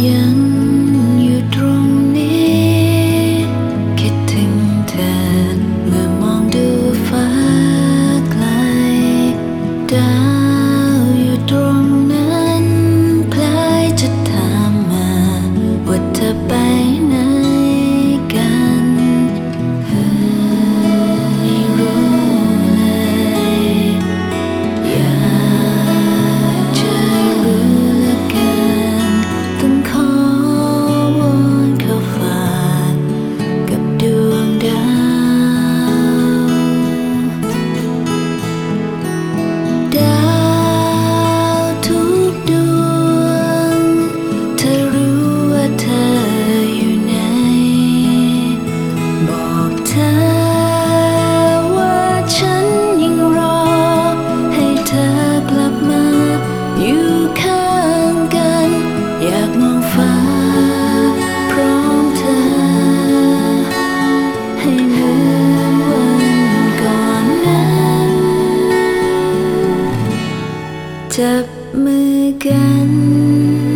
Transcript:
眼。ada จับมือกัน